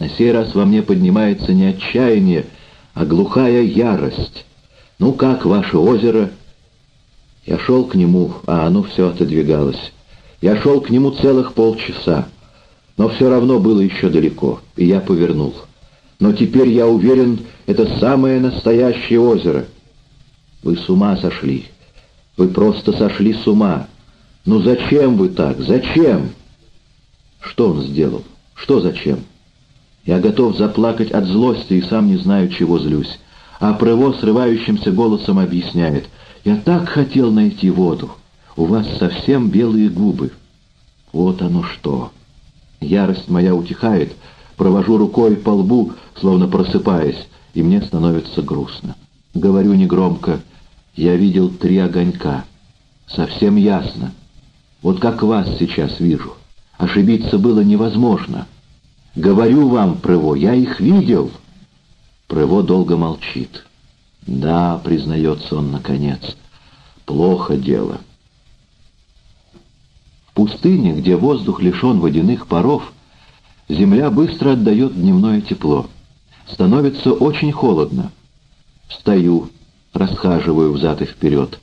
На сей раз во мне поднимается не отчаяние, а глухая ярость. «Ну как ваше озеро?» Я шел к нему, а оно все отодвигалось. Я шел к нему целых полчаса, но все равно было еще далеко, и я повернул. Но теперь я уверен, это самое настоящее озеро. Вы с ума сошли. Вы просто сошли с ума. Ну зачем вы так? Зачем? Что он сделал? Что зачем? Я готов заплакать от злости и сам не знаю, чего злюсь. А Прево срывающимся голосом объясняет. «Я так хотел найти воду. У вас совсем белые губы». Вот оно что. Ярость моя утихает, провожу рукой по лбу, словно просыпаясь, и мне становится грустно. Говорю негромко, я видел три огонька. Совсем ясно. Вот как вас сейчас вижу. Ошибиться было невозможно. Говорю вам, Прыво, я их видел. Прыво долго молчит. Да, признается он наконец, плохо дело. В пустыне, где воздух лишен водяных паров, земля быстро отдает дневное тепло. Становится очень холодно. Встаю, расхаживаю взад и вперед.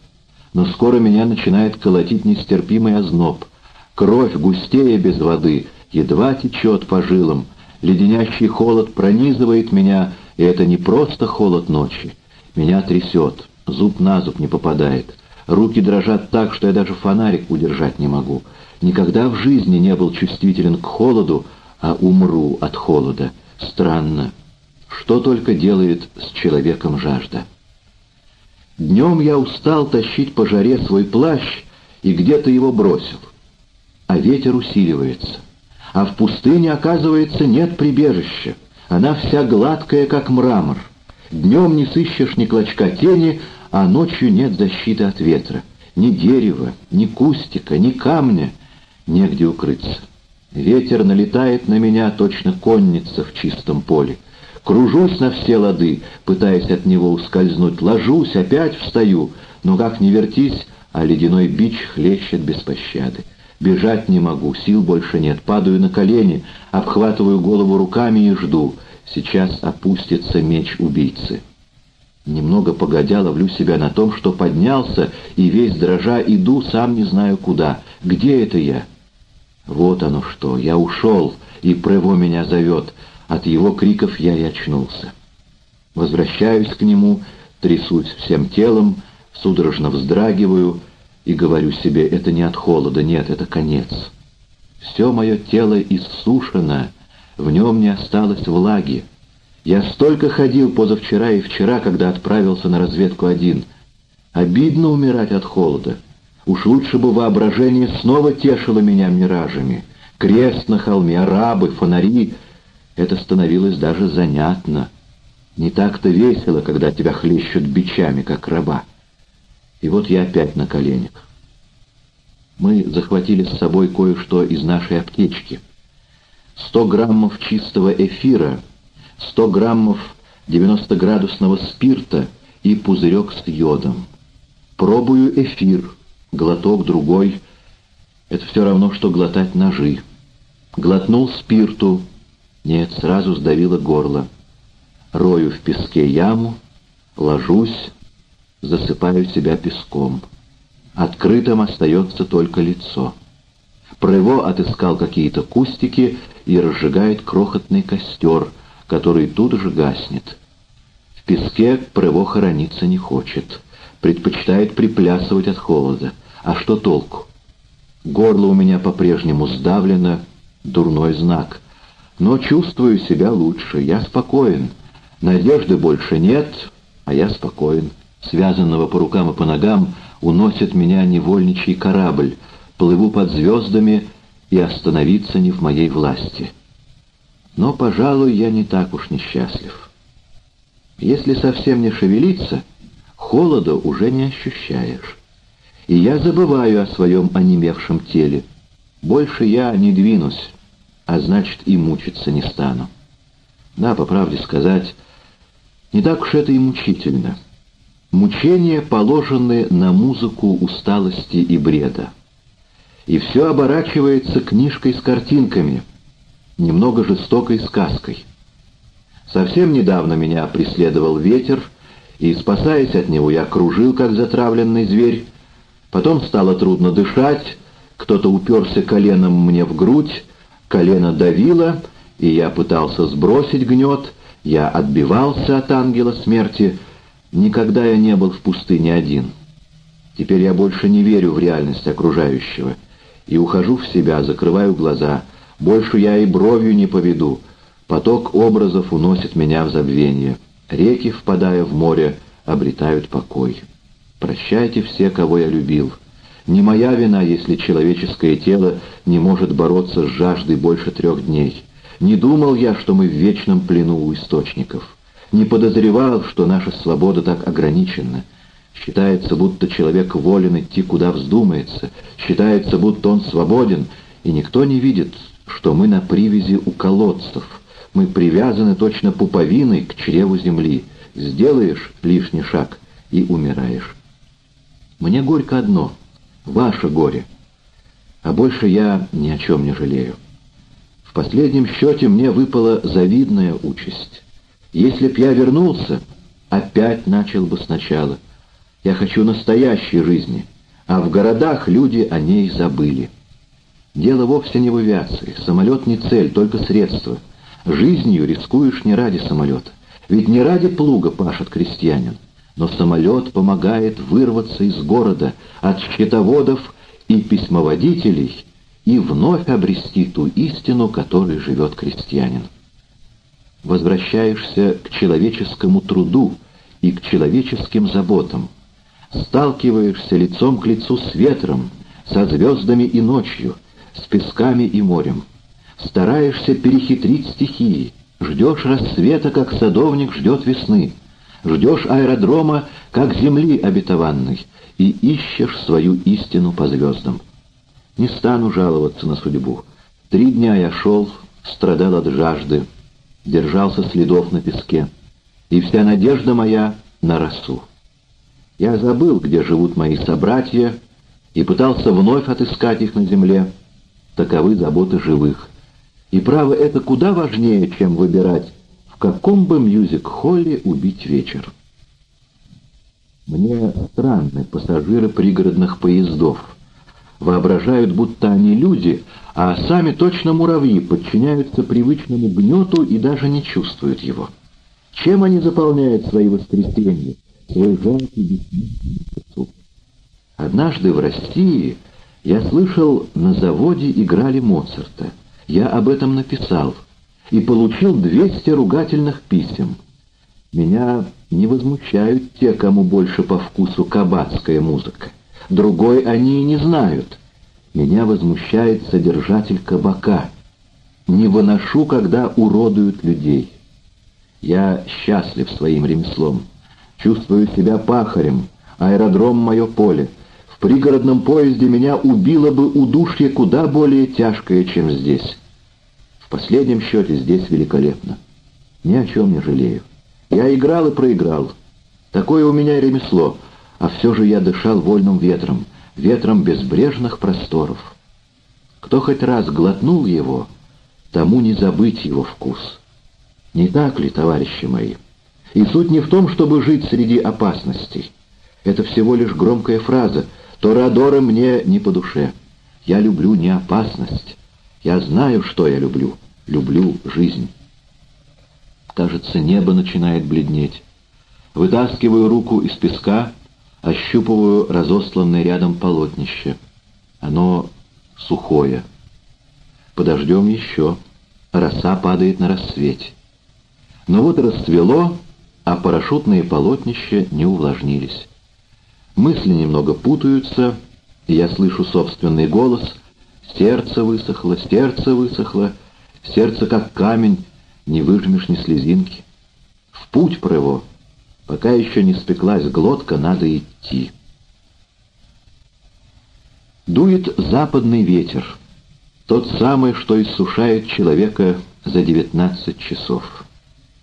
Но скоро меня начинает колотить нестерпимый озноб. Кровь густее без воды, едва течет по жилам. Леденящий холод пронизывает меня, и это не просто холод ночи. Меня трясет, зуб на зуб не попадает. Руки дрожат так, что я даже фонарик удержать не могу. Никогда в жизни не был чувствителен к холоду, а умру от холода. Странно. Что только делает с человеком жажда. Днем я устал тащить по жаре свой плащ и где-то его бросил. А ветер усиливается. А в пустыне, оказывается, нет прибежища. Она вся гладкая, как мрамор. Днем не сыщешь ни клочка тени, а ночью нет защиты от ветра. Ни дерева, ни кустика, ни камня. Негде укрыться. Ветер налетает на меня, точно конница в чистом поле. Кружусь на все лады, пытаясь от него ускользнуть, ложусь, опять встаю, но как ни вертись, а ледяной бич хлещет без пощады. Бежать не могу, сил больше нет, падаю на колени, обхватываю голову руками и жду. Сейчас опустится меч убийцы. Немного погодя ловлю себя на том, что поднялся и весь дрожа иду, сам не знаю куда. Где это я? Вот оно что, я ушел, и Прево меня зовет. От его криков я и очнулся. Возвращаюсь к нему, трясусь всем телом, судорожно вздрагиваю и говорю себе, это не от холода, нет, это конец. Все мое тело иссушено, в нем не осталось влаги. Я столько ходил позавчера и вчера, когда отправился на разведку один. Обидно умирать от холода. Уж лучше бы воображение снова тешило меня миражами. Крест на холме, арабы, фонари — это становилось даже занятно. Не так-то весело, когда тебя хлещут бичами, как раба. И вот я опять на коленях. Мы захватили с собой кое-что из нашей аптечки. Сто граммов чистого эфира, сто граммов 90-градусного спирта и пузырек с йодом. Пробую эфир, глоток другой. Это все равно, что глотать ножи. Глотнул спирту, нет, сразу сдавило горло. Рою в песке яму, ложусь, засыпаю себя песком. Открытым остается только лицо. Прево отыскал какие-то кустики и разжигает крохотный костер, который тут же гаснет. В песке Прево хорониться не хочет, предпочитает приплясывать от холода. А что толку? Горло у меня по-прежнему сдавлено, дурной знак — но чувствую себя лучше, я спокоен. Надежды больше нет, а я спокоен. Связанного по рукам и по ногам уносит меня невольничий корабль. Плыву под звездами, и остановиться не в моей власти. Но, пожалуй, я не так уж несчастлив. Если совсем не шевелиться, холода уже не ощущаешь. И я забываю о своем онемевшем теле. Больше я не двинусь, а значит и мучиться не стану. Да, по правде сказать, не так уж это и мучительно. Мучения положены на музыку усталости и бреда. И все оборачивается книжкой с картинками. немного жестокой сказкой. Совсем недавно меня преследовал ветер, и, спасаясь от него, я кружил, как затравленный зверь. Потом стало трудно дышать, кто-то уперся коленом мне в грудь, колено давило, и я пытался сбросить гнет, я отбивался от ангела смерти. Никогда я не был в пустыне один. Теперь я больше не верю в реальность окружающего. И ухожу в себя, закрываю глаза. Больше я и бровью не поведу. Поток образов уносит меня в забвение. Реки, впадая в море, обретают покой. Прощайте все, кого я любил. Не моя вина, если человеческое тело не может бороться с жаждой больше трех дней. Не думал я, что мы в вечном плену у источников. Не подозревал, что наша свобода так ограничена. Считается, будто человек волен идти, куда вздумается. Считается, будто он свободен, и никто не видит, что мы на привязи у колодцев. Мы привязаны точно пуповиной к чреву земли. Сделаешь лишний шаг и умираешь. Мне горько одно — ваше горе. А больше я ни о чем не жалею. В последнем счете мне выпала завидная участь. Если б я вернулся, опять начал бы сначала. Я хочу настоящей жизни, а в городах люди о ней забыли. Дело вовсе не в авиации. Самолет не цель, только средство. Жизнью рискуешь не ради самолета. Ведь не ради плуга пашет крестьянин но самолет помогает вырваться из города от счетоводов и письмоводителей и вновь обрести ту истину, которой живет крестьянин. Возвращаешься к человеческому труду и к человеческим заботам, сталкиваешься лицом к лицу с ветром, со звездами и ночью, с песками и морем, стараешься перехитрить стихии, ждешь рассвета, как садовник ждет весны, Ждешь аэродрома, как земли обетованной, и ищешь свою истину по звездам. Не стану жаловаться на судьбу. Три дня я шел, страдал от жажды, держался следов на песке, и вся надежда моя на росу. Я забыл, где живут мои собратья, и пытался вновь отыскать их на земле. Таковы заботы живых. И право это куда важнее, чем выбирать в каком бы мюзик-холле убить вечер. Мне странны пассажиры пригородных поездов. Воображают, будто они люди, а сами точно муравьи, подчиняются привычному гнету и даже не чувствуют его. Чем они заполняют свои воскресенья, свой жалкий бессмысленный? Однажды в России я слышал, на заводе играли Моцарта. Я об этом написал — и получил 200 ругательных писем. Меня не возмущают те, кому больше по вкусу кабацкая музыка. Другой они и не знают. Меня возмущает содержатель кабака. Не выношу, когда уродуют людей. Я счастлив своим ремеслом. Чувствую себя пахарем. Аэродром — мое поле. В пригородном поезде меня убило бы удушье куда более тяжкое, чем здесь. В последнем счете здесь великолепно. Ни о чем не жалею. Я играл и проиграл. Такое у меня ремесло, а все же я дышал вольным ветром, ветром безбрежных просторов. Кто хоть раз глотнул его, тому не забыть его вкус. Не так ли, товарищи мои? И суть не в том, чтобы жить среди опасностей. Это всего лишь громкая фраза. Торадоры мне не по душе. Я люблю не опасность, я знаю, что я люблю. Люблю жизнь. Кажется, небо начинает бледнеть. Вытаскиваю руку из песка, ощупываю разосланное рядом полотнище. Оно сухое. Подождем еще. Роса падает на рассвете. Но вот расцвело, а парашютные полотнища не увлажнились. Мысли немного путаются, и я слышу собственный голос — Сердце высохло, сердце высохло, сердце как камень, не выжмешь ни слезинки. В путь про его, пока еще не спеклась глотка, надо идти. Дует западный ветер, тот самый, что иссушает человека за девятнадцать часов.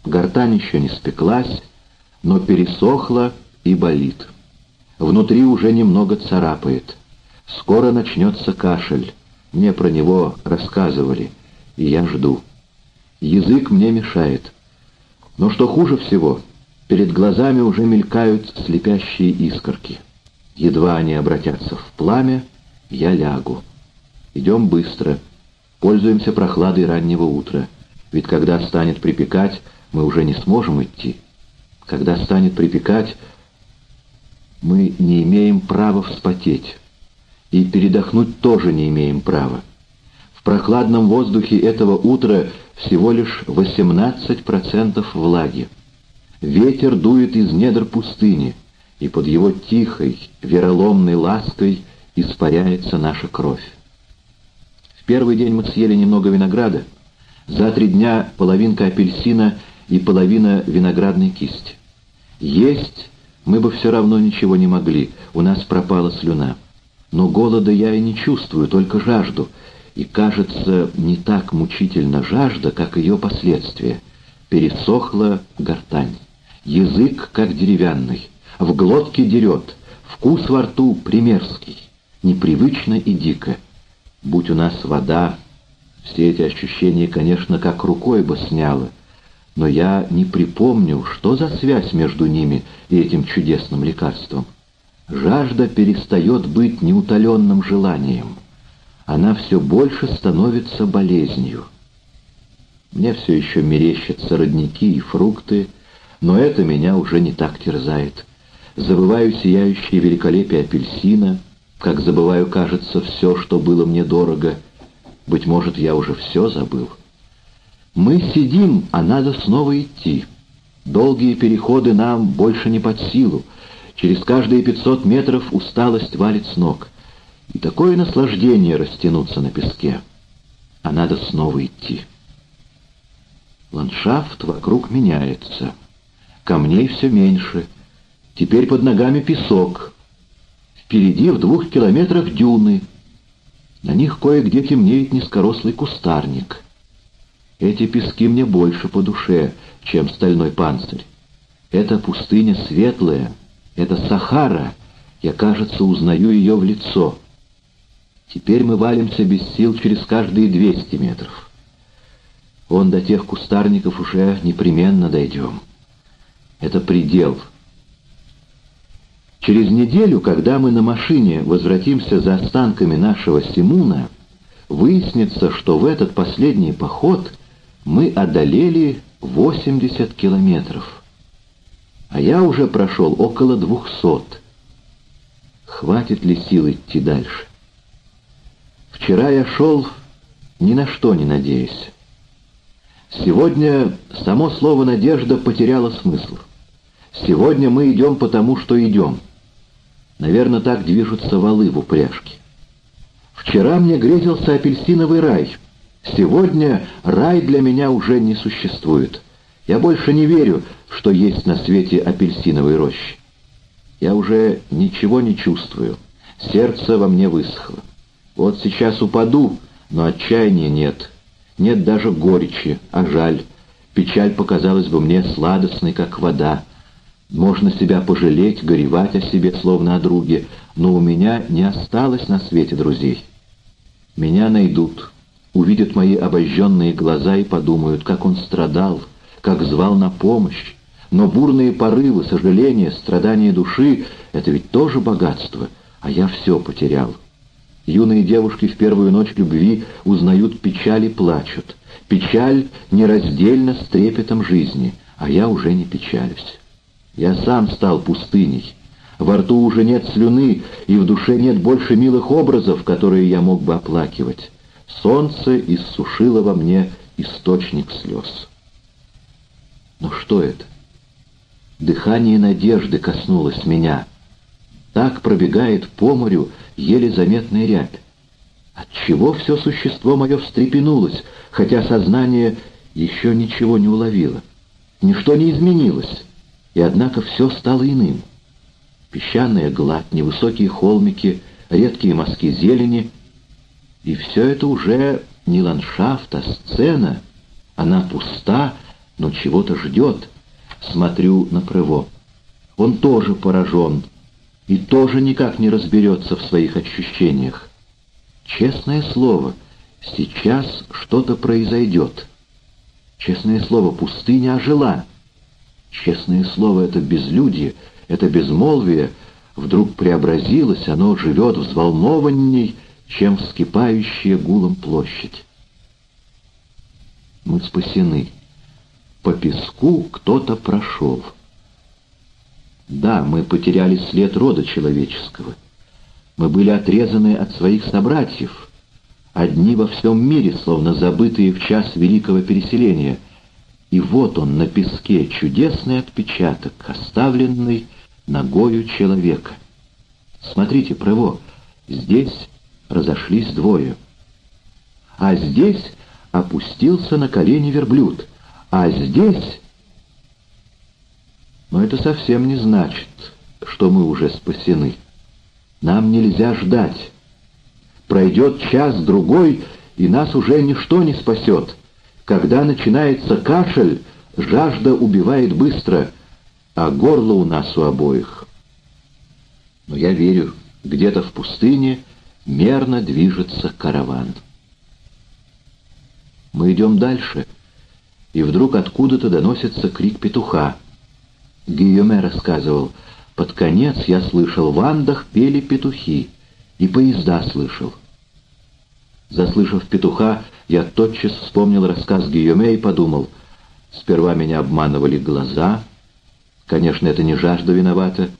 Гортань еще не спеклась, но пересохла и болит. Внутри уже немного царапает. Скоро начнется кашель. Мне про него рассказывали. и я жду. Язык мне мешает. Но что хуже всего, перед глазами уже мелькают слепящие искорки. Едва они обратятся в пламя, я лягу. Идем быстро. Пользуемся прохладой раннего утра. Ведь когда станет припекать, мы уже не сможем идти. Когда станет припекать, мы не имеем права вспотеть. И передохнуть тоже не имеем права. В прохладном воздухе этого утра всего лишь 18% влаги. Ветер дует из недр пустыни, и под его тихой, вероломной лаской испаряется наша кровь. В первый день мы съели немного винограда, за три дня половинка апельсина и половина виноградной кисти. Есть мы бы все равно ничего не могли, у нас пропала слюна. Но голода я и не чувствую, только жажду, и, кажется, не так мучительно жажда, как ее последствия. Пересохла гортань. Язык, как деревянный, в глотке дерет, вкус во рту примерский, непривычно и дико. Будь у нас вода, все эти ощущения, конечно, как рукой бы сняло, но я не припомню, что за связь между ними и этим чудесным лекарством. Жажда перестает быть неутоленным желанием. Она все больше становится болезнью. Мне все еще мерещатся родники и фрукты, но это меня уже не так терзает. Забываю сияющее великолепие апельсина, как забываю, кажется, все, что было мне дорого. Быть может, я уже все забыл. Мы сидим, а надо снова идти. Долгие переходы нам больше не под силу. Через каждые пятьсот метров усталость валит с ног. И такое наслаждение растянуться на песке. А надо снова идти. Ландшафт вокруг меняется. Камней все меньше. Теперь под ногами песок. Впереди в двух километрах дюны. На них кое-где темнеет низкорослый кустарник. Эти пески мне больше по душе, чем стальной панцирь. Это пустыня светлая, это Сахара, я, кажется, узнаю ее в лицо. Теперь мы валимся без сил через каждые 200 метров. Он до тех кустарников уже непременно дойдем. Это предел. Через неделю, когда мы на машине возвратимся за останками нашего Симуна, выяснится, что в этот последний поход мы одолели 80 километров. А я уже прошел около двухсот. Хватит ли сил идти дальше? Вчера я шел ни на что не надеясь. Сегодня само слово «надежда» потеряло смысл. Сегодня мы идем потому, что идем. Наверное, так движутся валы в упряжке. Вчера мне грезился апельсиновый рай. Сегодня рай для меня уже не существует. Я больше не верю, что есть на свете апельсиновые рощи. Я уже ничего не чувствую. Сердце во мне высохло. Вот сейчас упаду, но отчаяния нет. Нет даже горечи, а жаль. Печаль показалась бы мне сладостной, как вода. Можно себя пожалеть, горевать о себе, словно о друге, но у меня не осталось на свете друзей. Меня найдут, увидят мои обожженные глаза и подумают, как он страдал, как звал на помощь. Но бурные порывы, сожаления, страдания души — это ведь тоже богатство, а я все потерял. Юные девушки в первую ночь любви узнают печаль и плачут. Печаль нераздельна с трепетом жизни, а я уже не печалюсь. Я сам стал пустыней. Во рту уже нет слюны, и в душе нет больше милых образов, которые я мог бы оплакивать. Солнце иссушило во мне источник слез. Но что это? Дыхание надежды коснулось меня. Так пробегает по морю еле заметная рябь. Отчего все существо мое встрепенулось, хотя сознание еще ничего не уловило? Ничто не изменилось, и однако все стало иным. Песчаная гладь, невысокие холмики, редкие мазки зелени. И все это уже не ландшафт, а сцена. Она пуста, но чего-то ждет. Смотрю на Прево. Он тоже поражен и тоже никак не разберется в своих ощущениях. Честное слово, Сейчас что-то произойдет. Честное слово, пустыня ожила. Честное слово, это безлюдье, это безмолвие вдруг преобразилось, оно живет взволнованней, чем вскипающая гулом площадь. Мы спасены. По песку кто-то прошел. Да, мы потеряли след рода человеческого. Мы были отрезаны от своих собратьев, одни во всем мире, словно забытые в час великого переселения. И вот он на песке, чудесный отпечаток, оставленный ногою человека. Смотрите, Прево, здесь разошлись двое. А здесь опустился на колени верблюд. А здесь... Но это совсем не значит, что мы уже спасены. Нам нельзя ждать. Пройдет час-другой, и нас уже ничто не спасет. Когда начинается кашель, жажда убивает быстро, а горло у нас у обоих. Но я верю, где-то в пустыне мерно движется караван. Мы идем дальше, и вдруг откуда-то доносится крик петуха. Гийоме рассказывал, под конец я слышал, в Андах пели петухи, и поезда слышал. Заслышав петуха, я тотчас вспомнил рассказ Гийоме и подумал, сперва меня обманывали глаза, конечно, это не жажда виновата,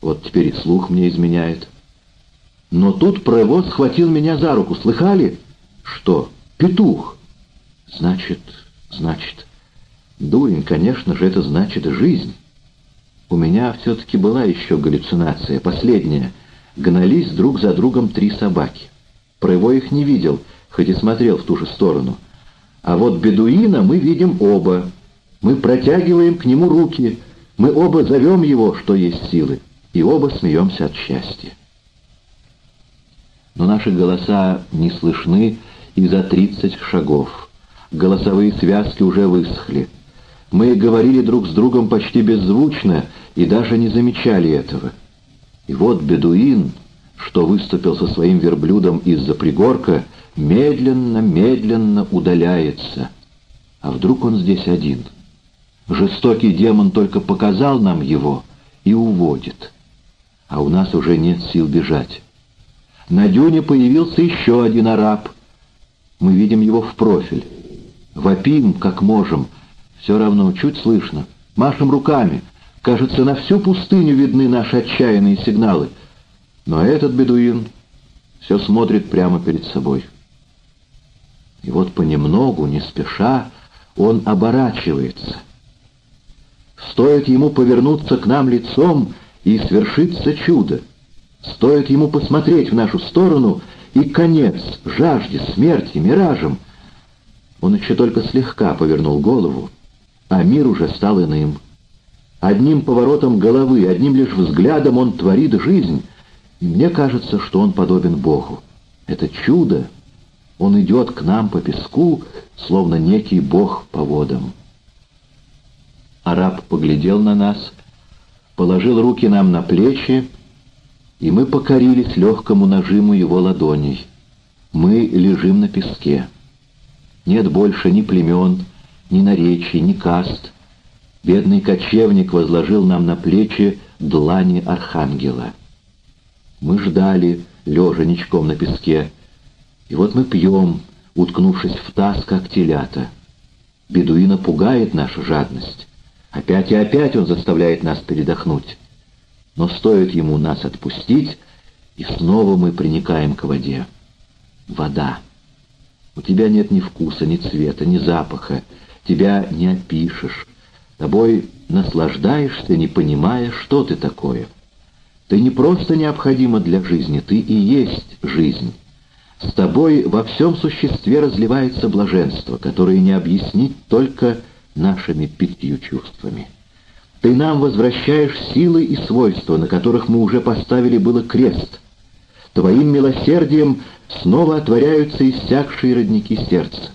вот теперь и слух мне изменяет. Но тут провоз схватил меня за руку. Слыхали? Что? Петух. Значит, значит... Дурень, конечно же, это значит жизнь. У меня все-таки была еще галлюцинация, последняя. Гнались друг за другом три собаки. Прыво их не видел, хоть и смотрел в ту же сторону. А вот бедуина мы видим оба. Мы протягиваем к нему руки. Мы оба зовем его, что есть силы. И оба смеемся от счастья но наши голоса не слышны и за тридцать шагов. Голосовые связки уже высохли. Мы говорили друг с другом почти беззвучно и даже не замечали этого. И вот бедуин, что выступил со своим верблюдом из-за пригорка, медленно-медленно удаляется. А вдруг он здесь один? Жестокий демон только показал нам его и уводит. А у нас уже нет сил бежать. На дюне появился еще один араб. Мы видим его в профиль. Вопим, как можем. Все равно чуть слышно. Машем руками. Кажется, на всю пустыню видны наши отчаянные сигналы. Но этот бедуин все смотрит прямо перед собой. И вот понемногу, не спеша, он оборачивается. Стоит ему повернуться к нам лицом, и свершится чудо. Стоит ему посмотреть в нашу сторону, и конец жажде, смерти, миражем. Он еще только слегка повернул голову, а мир уже стал иным. Одним поворотом головы, одним лишь взглядом он творит жизнь, мне кажется, что он подобен Богу. Это чудо. Он идет к нам по песку, словно некий Бог по водам. Араб поглядел на нас, положил руки нам на плечи, и мы покорились легкому нажиму его ладоней. Мы лежим на песке. Нет больше ни племен, ни наречий, ни каст. Бедный кочевник возложил нам на плечи длани архангела. Мы ждали, лежа ничком на песке, и вот мы пьем, уткнувшись в таз, как телята. Бедуина пугает наша жадность. Опять и опять он заставляет нас передохнуть. Но стоит ему нас отпустить, и снова мы приникаем к воде. Вода. У тебя нет ни вкуса, ни цвета, ни запаха. Тебя не опишешь. Тобой наслаждаешься, не понимая, что ты такое. Ты не просто необходима для жизни, ты и есть жизнь. С тобой во всем существе разливается блаженство, которое не объяснить только нашими пятью чувствами. Ты нам возвращаешь силы и свойства, на которых мы уже поставили было крест. Твоим милосердием снова отворяются иссякшие родники сердца.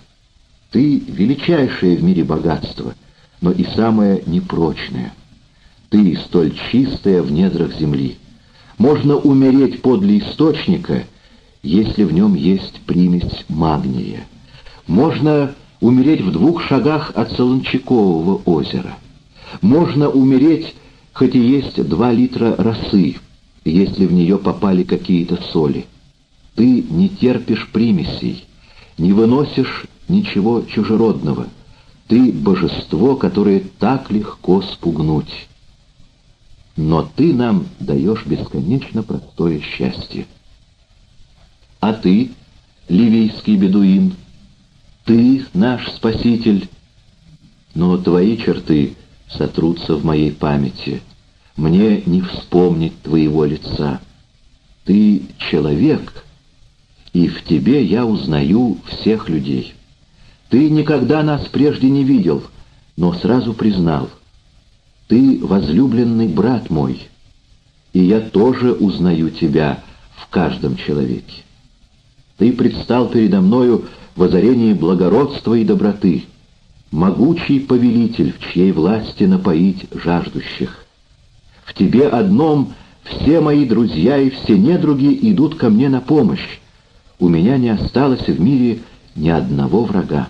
Ты — величайшее в мире богатство, но и самое непрочное. Ты — столь чистая в недрах земли. Можно умереть подле источника, если в нем есть примесь магния. Можно умереть в двух шагах от Солончакового озера. Можно умереть, хоть и есть два литра росы, если в нее попали какие-то соли. Ты не терпишь примесей, не выносишь ничего чужеродного. Ты — божество, которое так легко спугнуть. Но ты нам даешь бесконечно простое счастье. А ты, ливийский бедуин, ты наш спаситель, но твои черты сотрутся в моей памяти. Мне не вспомнить твоего лица. Ты человек, и в тебе я узнаю всех людей. Ты никогда нас прежде не видел, но сразу признал. Ты возлюбленный брат мой, и я тоже узнаю тебя в каждом человеке. Ты предстал передо мною в озарении благородства и доброты, могучий повелитель, в чьей власти напоить жаждущих. В тебе одном все мои друзья и все недруги идут ко мне на помощь. У меня не осталось в мире ни одного врага.